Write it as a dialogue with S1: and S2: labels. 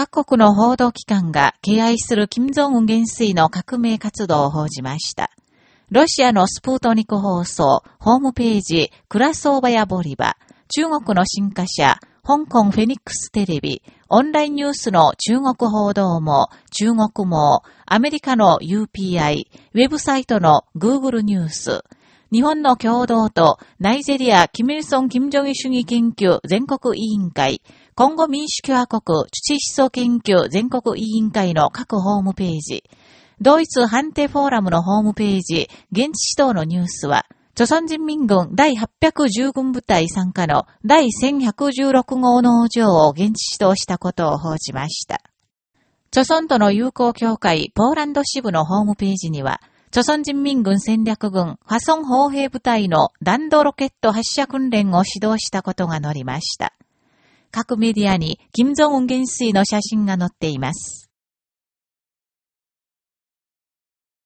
S1: 各国の報道機関が敬愛する金正恩元帥の革命活動を報じました。ロシアのスプートニク放送、ホームページ、クラソーバやボリバ、中国の新華社、香港フェニックステレビ、オンラインニュースの中国報道網、中国網、アメリカの UPI、ウェブサイトの Google ニュース、日本の共同とナイジェリア・キミルソン・キム・ジョギ主義研究全国委員会、今後民主共和国土思想研究全国委員会の各ホームページ、ドイツ判定フォーラムのホームページ、現地指導のニュースは、朝鮮人民軍第810軍部隊参加の第1116号農場を現地指導したことを報じました。朝鮮との友好協会ポーランド支部のホームページには、朝鮮人民軍戦略軍ファソン砲兵部隊の弾道ロケット発射訓練を指導したことが載りました。各メディアに金正恩元帥の写真が載っています。